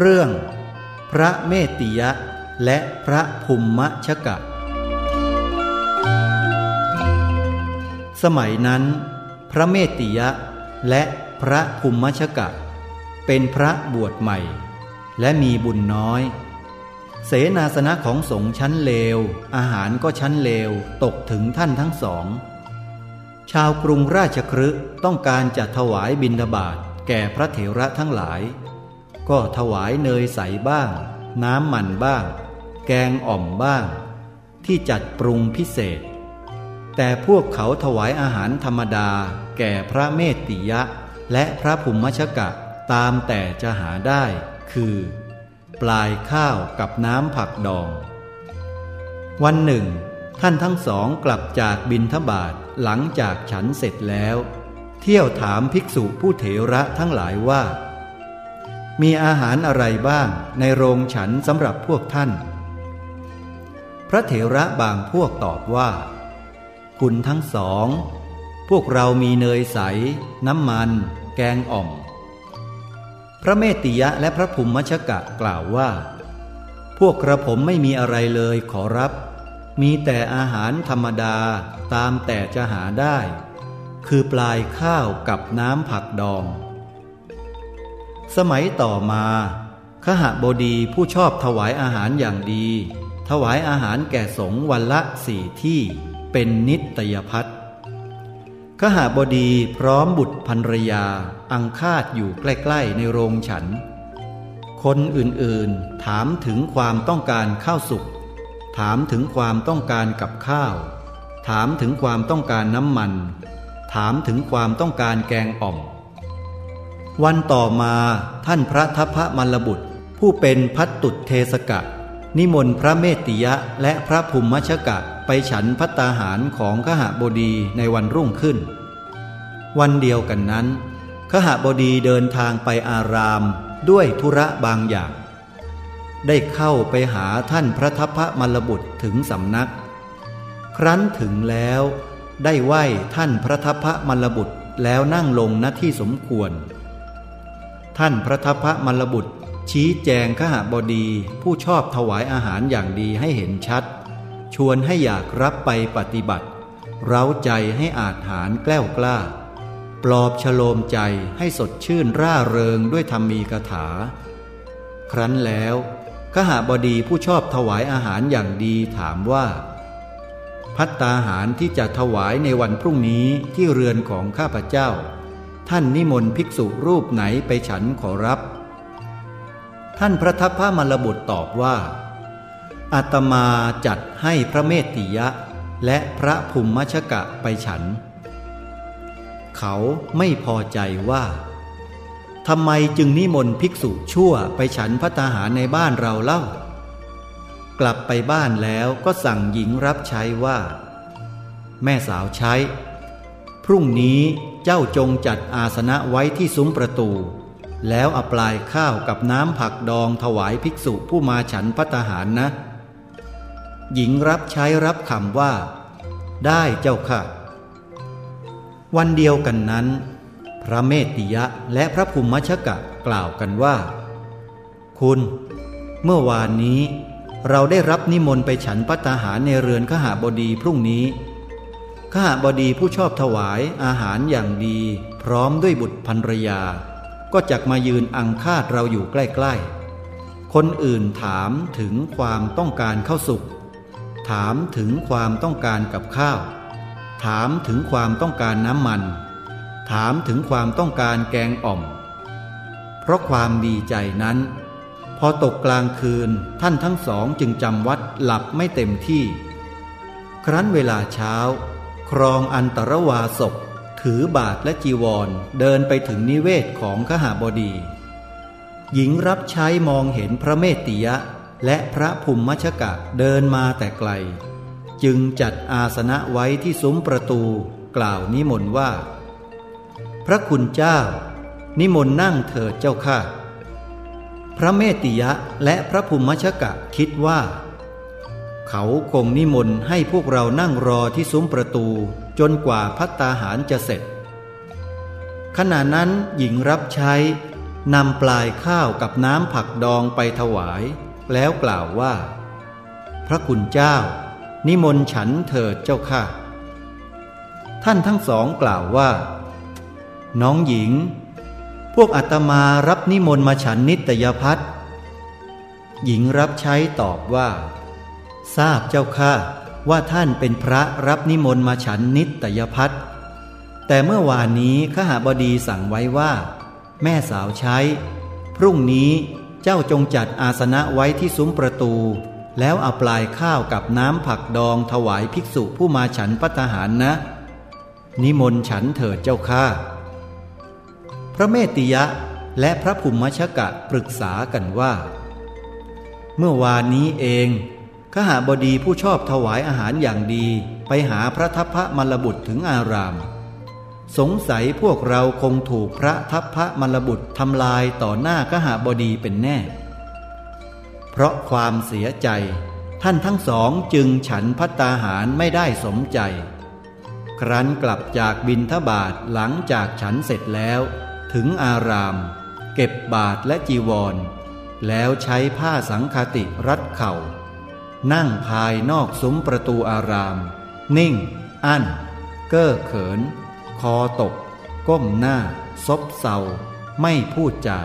เรื่อง พระเมติยะ และพระภุมมะชกะ สมัยนั้น พระเมติยะและพระภุมมะชกะ เป็นพระบวชใหม่ และมีบุญน้อย เสนาสนะของสงฆ์ชั้นเลว อาหารก็ชั้นเลวตกถึงท่านทั้งสอง ชาวกรุงราชครึต้องการจะถวายบิณฑบาตแก่พระเถระทั้งหลาย ก็ถวายเนยใสบ้าง น้ำมันบ้าง แกงอ่อมบ้าง ที่จัดปรุงพิเศษ แต่พวกเขาถวายอาหารธรรมดา แก่พระเมติยะ และพระภุมมชกะตามแต่จะหาได้ คือ ปลายข้าวกับน้ำผักดอง วันหนึ่ง ท่านทั้งสองกลับจากบินทบาทหลังจากฉันเสร็จแล้ว เที่ยวถามภิกษุผู้เถระทั้งหลายว่า มีอาหารอะไรบ้างในโรงฉันสำหรับพวกท่าน พระเถระบางพวกตอบว่า คุณทั้งสอง พวกเรามีเนยใส น้ำมัน แกงอ่อม พระเมตติยะและพระภุมมชกะกล่าวว่า พวกกระผมไม่มีอะไรเลยขอรับ มีแต่อาหารธรรมดาตามแต่จะหาได้ คือปลายข้าวกับน้ำผักดอง สมัยต่อมาขหบดีผู้ชอบถวายอาหารอย่างดี ถวายอาหารแก่สงวันละสี่ที่ เป็นนิตยพัฒขหบดีพร้อมบุตรภรรยา อังคาดอยู่ใกล้ ๆ ในโรงฉัน คนอื่นๆถามถึงความต้องการข้าวสุก ถามถึงความต้องการกับข้าว ถามถึงความต้องการน้ำมัน ถามถึงความต้องการแกงอ่อม วันต่อมาท่านพระทัพพระมลบุตร ผู้เป็นพัตตุเทสกะ นิมนต์พระเมติยะและพระภุมมชกะไปฉันพัตตาหารของขหบดีในวันรุ่งขึ้น วันเดียวกันนั้น ขหบดีเดินทางไปอารามด้วยธุระบางอย่าง ได้เข้าไปหาท่านพระทัพพระมลบุตรถึงสำนัก ครั้นถึงแล้วได้ไหว้ท่านพระทัพพระมลบุตรแล้วนั่งลงณที่สมควร ท่านพระทัพพระมลบุตร ชี้แจงขหบดีผู้ชอบถวายอาหารอย่างดีให้เห็นชัด ชวนให้อยากรับไปปฏิบัติ เร้าใจให้อาจหารแกล้วกล้า ปลอบฉโลมใจให้สดชื่นร่าเริงด้วยธรรมีกถา ครั้นแล้วขหบดีผู้ชอบถวายอาหารอย่างดีถามว่าพัตตาหารที่จะถวายในวันพรุ่งนี้ที่เรือนของข้าพเจ้า ท่านนิมนต์ภิกษุรูปไหนไปฉันขอรับ ท่านพระทัพพระมลบุตรตอบว่าอาตมาจัดให้พระเมตติยะ และพระภุมมชกะไปฉัน เขาไม่พอใจว่าทำไมจึงนิมนต์ภิกษุชั่วไปฉันพัตตาหารในบ้านเราเล่า กลับไปบ้านแล้วก็สั่งหญิงรับใช้ว่า แม่สาวใช้ พรุ่งนี้เจ้าจงจัดอาสนะไว้ที่ซุ้มประตู แล้วเอาปลายข้าวกับน้ำผักดองถวายภิกษุผู้มาฉันพัตตาหารนะ หญิงรับใช้รับคำว่า ได้เจ้าค่ะ วันเดียวกันนั้น พระเมตติยะและพระภูมิชกะกล่าวกันว่า คุณ เมื่อวานนี้เราได้รับนิมนต์ไปฉันพัตตาหารในเรือนขหาบดีพรุ่งนี้ ขหาบดีผู้ชอบถวายอาหารอย่างดี พร้อมด้วยบุตรภรรยา ก็จักมายืนอังคาดเราอยู่ใกล้ๆ คนอื่นถามถึงความต้องการข้าวสุก ถามถึงความต้องการกับข้าว ถามถึงความต้องการน้ำมัน ถามถึงความต้องการแกงอ่อม เพราะความดีใจนั้น พอตกกลางคืนท่านทั้งสองจึงจำวัดหลับไม่เต็มที่ ครั้นเวลาเช้า ครองอันตรวาศพถือบาทและจีวรเดินไปถึงนิเวศของขหาบดี หญิงรับใช้มองเห็นพระเมตติยะและพระภุมมชกะเดินมาแต่ไกล จึงจัดอาสนะไว้ที่ซุ้มประตูกล่าวนิมนต์ว่า พระคุณเจ้า นิมนต์นั่งเถิดเจ้าค่ะ พระเมตติยะและพระภุมมชกะคิดว่า เขาคงนิมนต์ให้พวกเรานั่งรอที่ซุ้มประตูจนกว่าพัตตาหารจะเสร็จ ขณะนั้นหญิงรับใช้นำปลายข้าวกับน้ำผักดองไปถวาย แล้วกล่าวว่า พระคุณเจ้า นิมนต์ฉันเถิดเจ้าค่ะ ท่านทั้งสองกล่าวว่า น้องหญิง พวกอาตมารับนิมนต์มาฉันนิตยพัฒหญิงรับใช้ตอบว่า ทราบเจ้าค่ะว่าท่านเป็นพระรับนิมนต์มาฉันนิตยพัฒแต่เมื่อวานนี้ขหาบดีสั่งไว้ว่า แม่สาวใช้ พรุ่งนี้เจ้าจงจัดอาสนะไว้ที่ซุ้มประตู แล้วเอาปลายข้าวกับน้ำผักดองถวายภิกษุผู้มาฉันพัตหารนะ นิมนต์ฉันเถิดเจ้าข้าพระเมตติยะและพระภุมมชกะปรึกษากันว่า เมื่อวานนี้เอง ขหาบดีผู้ชอบถวายอาหารอย่างดีไปหาพระทัพพระมลบุตรถึงอาราม สงสัยพวกเราคงถูกพระทัพพระมลบุตรทำลายต่อหน้าขหาบดีเป็นแน่ เพราะความเสียใจ ท่านทั้งสองจึงฉันพัตตาหารไม่ได้สมใจ ครั้นกลับจากบินทบาทหลังจากฉันเสร็จแล้ว ถึงอาราม เก็บบาทและจีวร แล้วใช้ผ้าสังคติรัดเข่า นั่งภายนอกซุ้มประตูอาราม นิ่ง อั้น เก้อเขิน คอตก ก้มหน้า ซบเศร้าไม่พูดจา